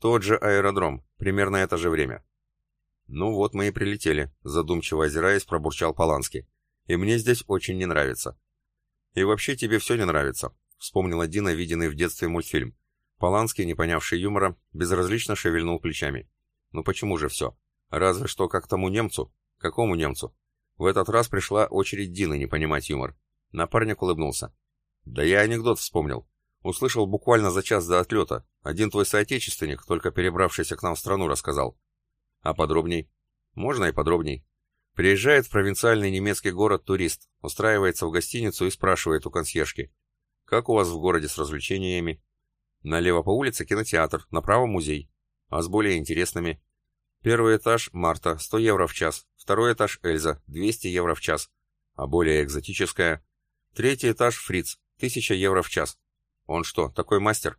Тот же аэродром, примерно это же время. Ну вот мы и прилетели, задумчиво озираясь, пробурчал Поланский. И мне здесь очень не нравится. И вообще тебе все не нравится, вспомнила Дина виденный в детстве мультфильм. Поланский, не понявший юмора, безразлично шевельнул плечами. Ну почему же все? Разве что как тому немцу. Какому немцу? В этот раз пришла очередь Дины не понимать юмор. Напарник улыбнулся. Да я анекдот вспомнил. Услышал буквально за час до отлета. Один твой соотечественник, только перебравшийся к нам в страну, рассказал. А подробней? Можно и подробней. Приезжает в провинциальный немецкий город турист, устраивается в гостиницу и спрашивает у консьержки. Как у вас в городе с развлечениями? Налево по улице кинотеатр, направо музей. А с более интересными? Первый этаж Марта, 100 евро в час. Второй этаж Эльза, 200 евро в час. А более экзотическая? Третий этаж Фриц, 1000 евро в час. Он что, такой мастер?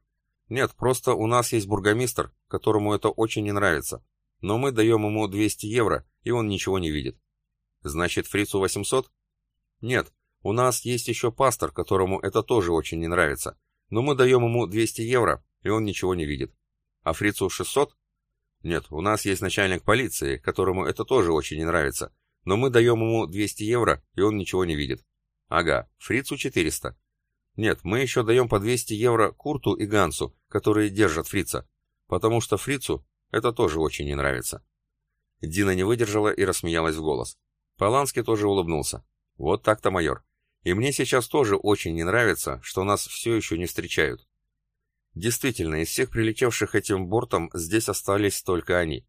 Нет, просто у нас есть бургомистр, которому это очень не нравится. Но мы даем ему 200 евро, и он ничего не видит. Значит, фрицу 800? Нет, у нас есть еще пастор, которому это тоже очень не нравится. Но мы даем ему 200 евро, и он ничего не видит. А фрицу 600? Нет, у нас есть начальник полиции, которому это тоже очень не нравится. Но мы даем ему 200 евро, и он ничего не видит. Ага, фрицу 400. Нет, мы еще даем по 200 евро Курту и Гансу, которые держат фрица, потому что фрицу это тоже очень не нравится. Дина не выдержала и рассмеялась в голос. Поланский тоже улыбнулся. Вот так-то, майор. И мне сейчас тоже очень не нравится, что нас все еще не встречают. Действительно, из всех прилетевших этим бортом здесь остались только они.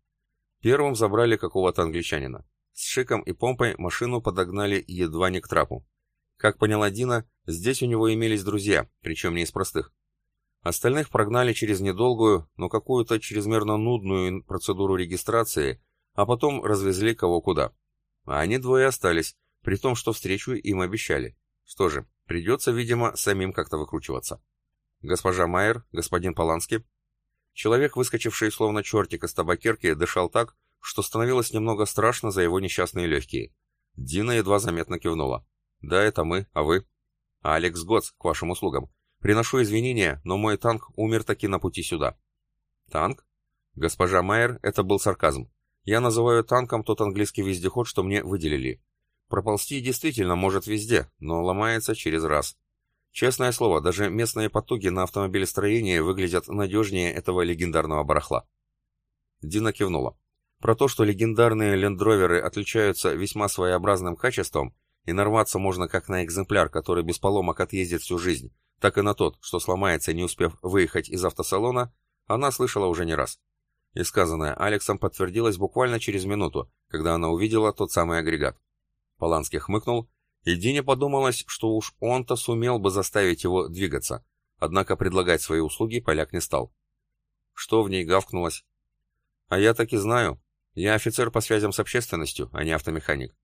Первым забрали какого-то англичанина. С шиком и помпой машину подогнали едва не к трапу. Как поняла Дина, здесь у него имелись друзья, причем не из простых. Остальных прогнали через недолгую, но какую-то чрезмерно нудную процедуру регистрации, а потом развезли кого куда. А они двое остались, при том, что встречу им обещали. Что же, придется, видимо, самим как-то выкручиваться. Госпожа Майер, господин Поланский. Человек, выскочивший словно чертик из табакерки, дышал так, что становилось немного страшно за его несчастные легкие. Дина едва заметно кивнула. «Да, это мы, а вы?» «Алекс Готс, к вашим услугам. Приношу извинения, но мой танк умер таки на пути сюда». «Танк?» «Госпожа Майер, это был сарказм. Я называю танком тот английский вездеход, что мне выделили. Проползти действительно может везде, но ломается через раз. Честное слово, даже местные потуги на автомобилестроение выглядят надежнее этого легендарного барахла». Дина кивнула. Про то, что легендарные лендроверы отличаются весьма своеобразным качеством, и нарваться можно как на экземпляр, который без поломок отъездит всю жизнь, так и на тот, что сломается, не успев выехать из автосалона, она слышала уже не раз. И сказанное Алексом подтвердилось буквально через минуту, когда она увидела тот самый агрегат. Поланский хмыкнул, и Дине подумалось, что уж он-то сумел бы заставить его двигаться, однако предлагать свои услуги поляк не стал. Что в ней гавкнулось? А я так и знаю. Я офицер по связям с общественностью, а не автомеханик.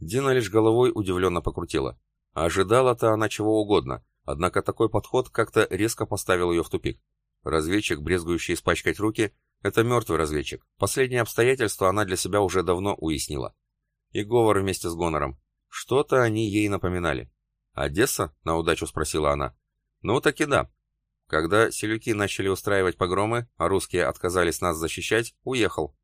Дина лишь головой удивленно покрутила. Ожидала-то она чего угодно, однако такой подход как-то резко поставил ее в тупик. Разведчик, брезгующий испачкать руки, это мертвый разведчик. Последнее обстоятельство она для себя уже давно уяснила. И говор вместе с Гонором. Что-то они ей напоминали. «Одесса?» — на удачу спросила она. «Ну, так и да. Когда селюки начали устраивать погромы, а русские отказались нас защищать, уехал.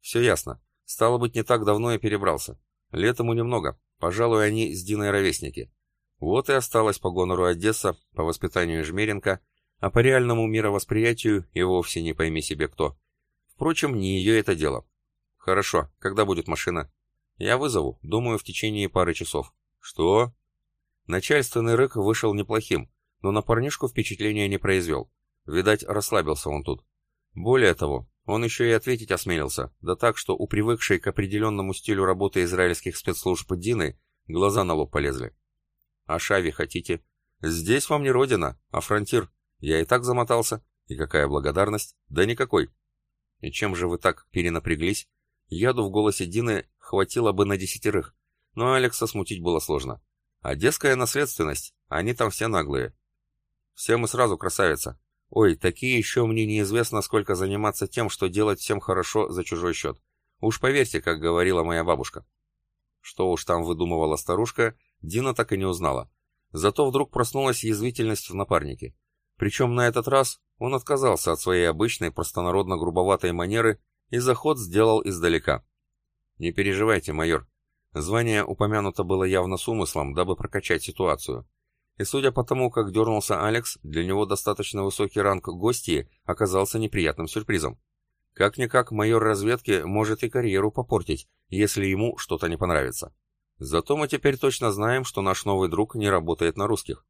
Все ясно. Стало быть, не так давно я перебрался. Лет ему немного. Пожалуй, они с Диной ровесники. Вот и осталась по гонору Одесса, по воспитанию Жмеренко, а по реальному мировосприятию и вовсе не пойми себе кто. Впрочем, не ее это дело. Хорошо, когда будет машина? Я вызову, думаю, в течение пары часов. Что? Начальственный рык вышел неплохим, но на парнишку впечатления не произвел. Видать, расслабился он тут. Более того, он еще и ответить осмелился, да так, что у привыкшей к определенному стилю работы израильских спецслужб Дины глаза на лоб полезли. «А Шави хотите?» «Здесь вам не родина, а фронтир. Я и так замотался. И какая благодарность? Да никакой». «И чем же вы так перенапряглись?» Яду в голосе Дины хватило бы на десятерых, но Алекса смутить было сложно. «Одесская наследственность, они там все наглые». «Все мы сразу, красавица. Ой, такие еще мне неизвестно, сколько заниматься тем, что делать всем хорошо за чужой счет. Уж поверьте, как говорила моя бабушка. Что уж там выдумывала старушка, Дина так и не узнала. Зато вдруг проснулась язвительность в напарнике. Причем на этот раз Он отказался от своей обычной простонародно-грубоватой манеры и заход сделал издалека. «Не переживайте, майор. Звание упомянуто было явно с умыслом, дабы прокачать ситуацию. И судя по тому, как дернулся Алекс, для него достаточно высокий ранг гостей оказался неприятным сюрпризом. Как-никак майор разведки может и карьеру попортить, если ему что-то не понравится. Зато мы теперь точно знаем, что наш новый друг не работает на русских.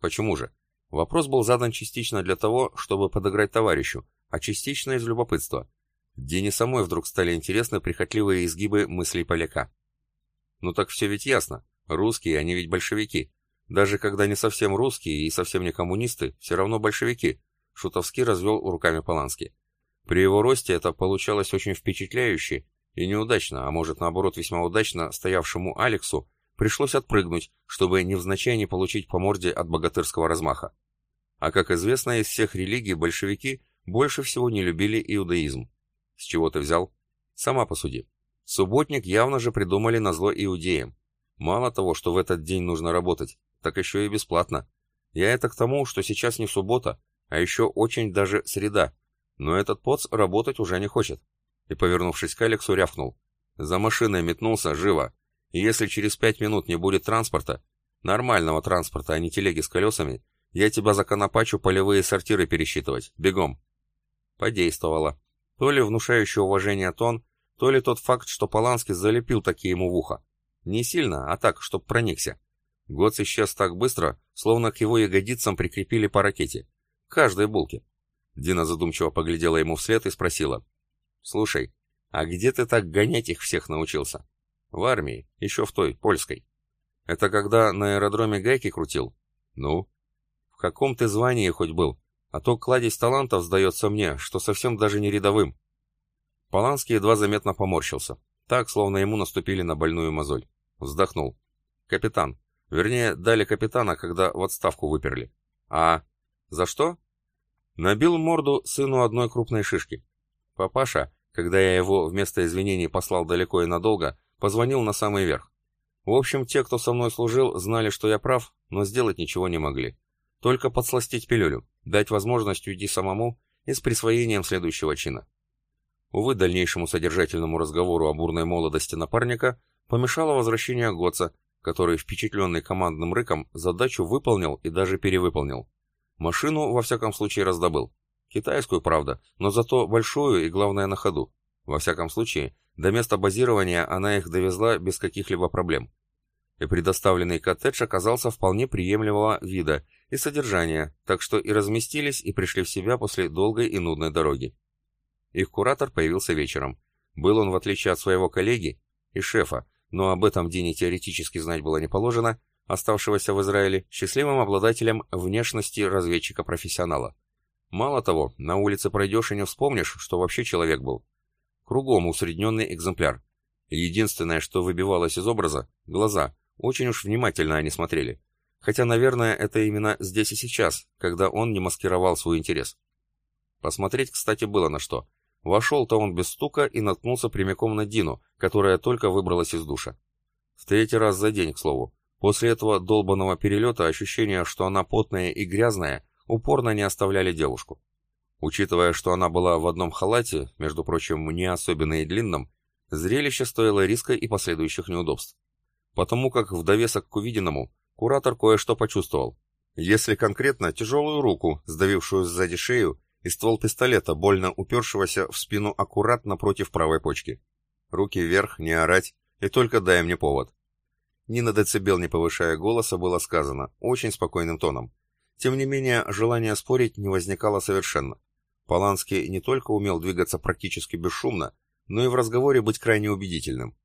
Почему же? Вопрос был задан частично для того, чтобы подыграть товарищу, а частично из любопытства. Дене самой вдруг стали интересны прихотливые изгибы мыслей поляка. Ну так все ведь ясно. Русские, они ведь большевики. Даже когда не совсем русские и совсем не коммунисты, все равно большевики. Шутовски развел руками Полански. При его росте это получалось очень впечатляюще и неудачно, а может наоборот весьма удачно, стоявшему Алексу пришлось отпрыгнуть, чтобы невзначай не получить по морде от богатырского размаха. А как известно, из всех религий большевики больше всего не любили иудаизм. С чего ты взял? Сама посуди. Субботник явно же придумали на зло иудеям. Мало того, что в этот день нужно работать, так еще и бесплатно. Я это к тому, что сейчас не суббота, а еще очень даже среда. Но этот поц работать уже не хочет и, повернувшись к Алексу, рявкнул. «За машиной метнулся, живо! И если через пять минут не будет транспорта, нормального транспорта, а не телеги с колесами, я тебя законопачу полевые сортиры пересчитывать. Бегом!» Подействовало. То ли внушающий уважение тон, то ли тот факт, что Поланский залепил такие ему в ухо. Не сильно, а так, чтоб проникся. Гоц исчез так быстро, словно к его ягодицам прикрепили по ракете. Каждой булке. Дина задумчиво поглядела ему вслед и спросила. «Слушай, а где ты так гонять их всех научился?» «В армии, еще в той, польской». «Это когда на аэродроме гайки крутил?» «Ну?» «В каком ты звании хоть был? А то кладезь талантов сдается мне, что совсем даже не рядовым». Поланский едва заметно поморщился. Так, словно ему наступили на больную мозоль. Вздохнул. «Капитан. Вернее, дали капитана, когда в отставку выперли». «А? За что?» Набил морду сыну одной крупной шишки. Папаша, когда я его вместо извинений послал далеко и надолго, позвонил на самый верх. В общем, те, кто со мной служил, знали, что я прав, но сделать ничего не могли. Только подсластить пилюлю, дать возможность уйти самому и с присвоением следующего чина. Увы, дальнейшему содержательному разговору о бурной молодости напарника помешало возвращение Гоца, который, впечатленный командным рыком, задачу выполнил и даже перевыполнил. Машину, во всяком случае, раздобыл. Китайскую, правда, но зато большую и, главное, на ходу. Во всяком случае, до места базирования она их довезла без каких-либо проблем. И предоставленный коттедж оказался вполне приемлемого вида и содержания, так что и разместились, и пришли в себя после долгой и нудной дороги. Их куратор появился вечером. Был он, в отличие от своего коллеги и шефа, но об этом Дине теоретически знать было не положено, оставшегося в Израиле, счастливым обладателем внешности разведчика-профессионала. Мало того, на улице пройдешь и не вспомнишь, что вообще человек был. Кругом усредненный экземпляр. Единственное, что выбивалось из образа – глаза. Очень уж внимательно они смотрели. Хотя, наверное, это именно здесь и сейчас, когда он не маскировал свой интерес. Посмотреть, кстати, было на что. Вошел-то он без стука и наткнулся прямиком на Дину, которая только выбралась из душа. В третий раз за день, к слову. После этого долбанного перелета ощущение, что она потная и грязная, упорно не оставляли девушку. Учитывая, что она была в одном халате, между прочим, не особенно и длинном, зрелище стоило риска и последующих неудобств. Потому как в довесок к увиденному куратор кое-что почувствовал. Если конкретно, тяжелую руку, сдавившую сзади шею, и ствол пистолета, больно упершегося в спину аккуратно против правой почки. Руки вверх, не орать, и только дай мне повод. Ни на децибел не повышая голоса было сказано, очень спокойным тоном. Тем не менее, желания спорить не возникало совершенно. Поланский не только умел двигаться практически бесшумно, но и в разговоре быть крайне убедительным.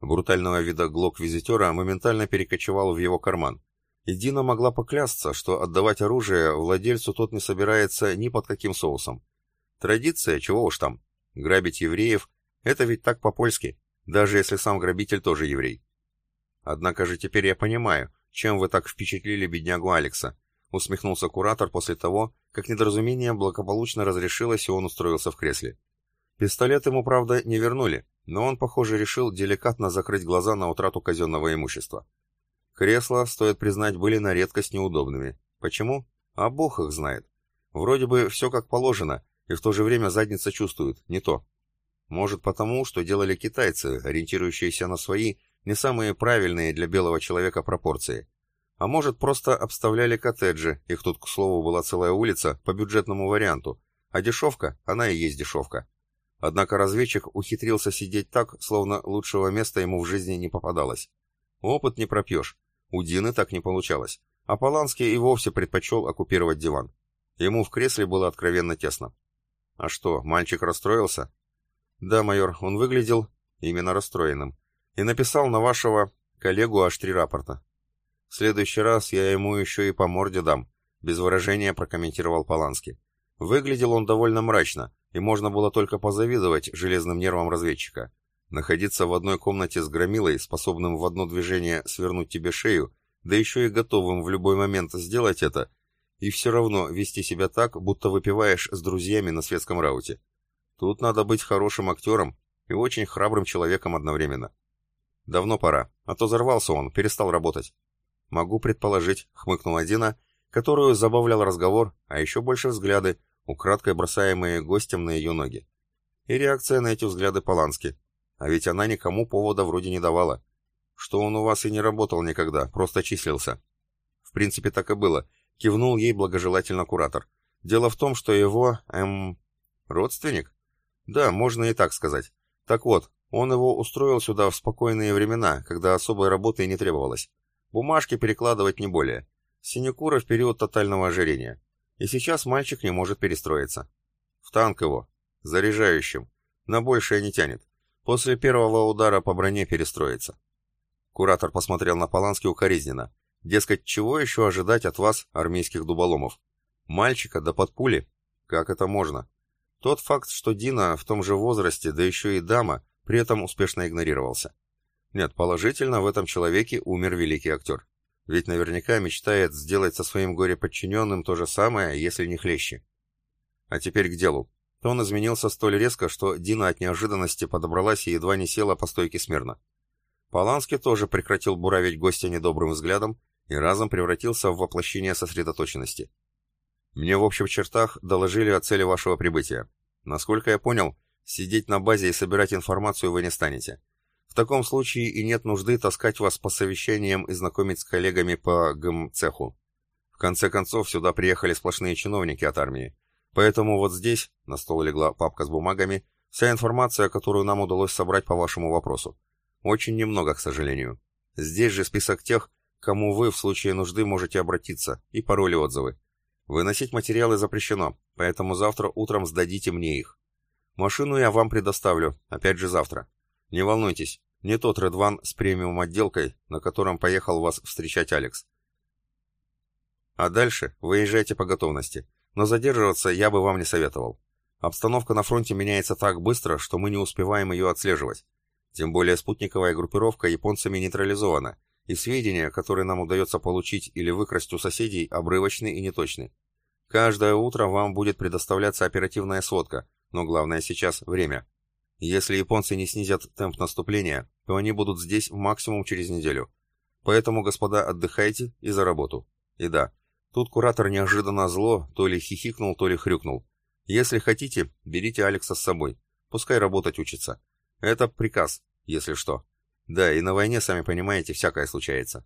Брутального вида глок-визитера моментально перекочевал в его карман. И Дина могла поклясться, что отдавать оружие владельцу тот не собирается ни под каким соусом. Традиция, чего уж там. Грабить евреев – это ведь так по-польски, даже если сам грабитель тоже еврей. Однако же теперь я понимаю, чем вы так впечатлили беднягу Алекса, усмехнулся куратор после того, как недоразумение благополучно разрешилось и он устроился в кресле. Пистолет ему, правда, не вернули, но он, похоже, решил деликатно закрыть глаза на утрату казенного имущества. Кресла, стоит признать, были на редкость неудобными. Почему? А бог их знает. Вроде бы все как положено, и в то же время задница чувствует, не то. Может потому, что делали китайцы, ориентирующиеся на свои, не самые правильные для белого человека пропорции. А может просто обставляли коттеджи, их тут, к слову, была целая улица, по бюджетному варианту, а дешевка, она и есть дешевка. Однако разведчик ухитрился сидеть так, словно лучшего места ему в жизни не попадалось. Опыт не пропьешь. У Дины так не получалось. А Поланский и вовсе предпочел оккупировать диван. Ему в кресле было откровенно тесно. А что, мальчик расстроился? Да, майор, он выглядел именно расстроенным. И написал на вашего коллегу аж три рапорта. В следующий раз я ему еще и по морде дам, без выражения прокомментировал Поланский. Выглядел он довольно мрачно, и можно было только позавидовать железным нервам разведчика. Находиться в одной комнате с громилой, способным в одно движение свернуть тебе шею, да еще и готовым в любой момент сделать это, и все равно вести себя так, будто выпиваешь с друзьями на светском рауте. Тут надо быть хорошим актером и очень храбрым человеком одновременно. Давно пора, а то взорвался он, перестал работать. Могу предположить, хмыкнула Дина, которую забавлял разговор, а еще больше взгляды, украдкой бросаемые гостем на ее ноги. И реакция на эти взгляды Полански. А ведь она никому повода вроде не давала. Что он у вас и не работал никогда, просто числился. В принципе, так и было. Кивнул ей благожелательно куратор. Дело в том, что его, эм... Родственник? Да, можно и так сказать. Так вот, он его устроил сюда в спокойные времена, когда особой работы не требовалось. Бумажки перекладывать не более. Синекура в период тотального ожирения. И сейчас мальчик не может перестроиться. В танк его. Заряжающим. На большее не тянет. После первого удара по броне перестроится. Куратор посмотрел на Полански укоризненно. Дескать, чего еще ожидать от вас, армейских дуболомов? Мальчика да под пули? Как это можно? Тот факт, что Дина в том же возрасте, да еще и дама, при этом успешно игнорировался. Нет, положительно в этом человеке умер великий актер. Ведь наверняка мечтает сделать со своим горе-подчиненным то же самое, если не хлеще. А теперь к делу. Он изменился столь резко, что Дина от неожиданности подобралась и едва не села по стойке смирно. Поланский тоже прекратил буравить гостя недобрым взглядом и разом превратился в воплощение сосредоточенности. «Мне в общих чертах доложили о цели вашего прибытия. Насколько я понял, сидеть на базе и собирать информацию вы не станете. В таком случае и нет нужды таскать вас по совещаниям и знакомить с коллегами по ГМ-цеху. В конце концов, сюда приехали сплошные чиновники от армии. Поэтому вот здесь, на стол легла папка с бумагами, вся информация, которую нам удалось собрать по вашему вопросу. Очень немного, к сожалению. Здесь же список тех, кому вы в случае нужды можете обратиться, и пароли отзывы. Выносить материалы запрещено, поэтому завтра утром сдадите мне их. Машину я вам предоставлю, опять же завтра. Не волнуйтесь, не тот Редван с премиум отделкой, на котором поехал вас встречать Алекс. А дальше выезжайте по готовности, но задерживаться я бы вам не советовал. Обстановка на фронте меняется так быстро, что мы не успеваем ее отслеживать. Тем более спутниковая группировка японцами нейтрализована, и сведения, которые нам удается получить или выкрасть у соседей, обрывочны и неточны. Каждое утро вам будет предоставляться оперативная сводка, но главное сейчас – время. Если японцы не снизят темп наступления, то они будут здесь максимум через неделю. Поэтому, господа, отдыхайте и за работу. И да, тут куратор неожиданно зло то ли хихикнул, то ли хрюкнул. Если хотите, берите Алекса с собой. Пускай работать учится. Это приказ, если что. Да, и на войне, сами понимаете, всякое случается.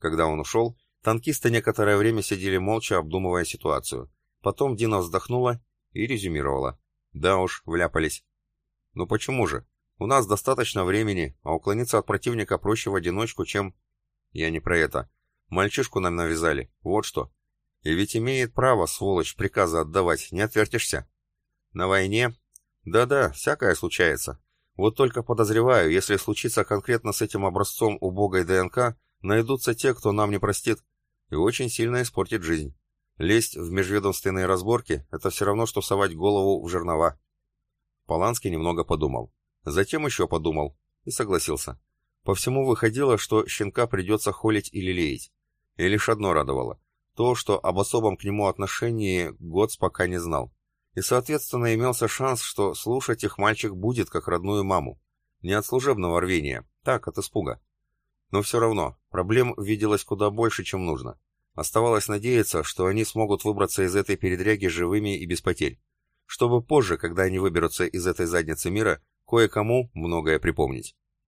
Когда он ушел, танкисты некоторое время сидели молча, обдумывая ситуацию. Потом Дина вздохнула и резюмировала. Да уж, вляпались. Ну почему же? У нас достаточно времени, а уклониться от противника проще в одиночку, чем... Я не про это. Мальчишку нам навязали, вот что. И ведь имеет право, сволочь, приказы отдавать, не отвертишься. На войне... Да-да, всякое случается. Вот только подозреваю, если случится конкретно с этим образцом убогой ДНК, найдутся те, кто нам не простит, и очень сильно испортит жизнь. Лезть в межведомственные разборки – это все равно, что совать голову в жернова. Поланский немного подумал. Затем еще подумал и согласился. По всему выходило, что щенка придется холить или лелеять. И лишь одно радовало. То, что об особом к нему отношении Готс пока не знал. И, соответственно, имелся шанс, что слушать их мальчик будет как родную маму. Не от служебного рвения, так, от испуга. Но все равно, проблем виделось куда больше, чем нужно. Оставалось надеяться, что они смогут выбраться из этой передряги живыми и без потерь, чтобы позже, когда они выберутся из этой задницы мира, кое-кому многое припомнить.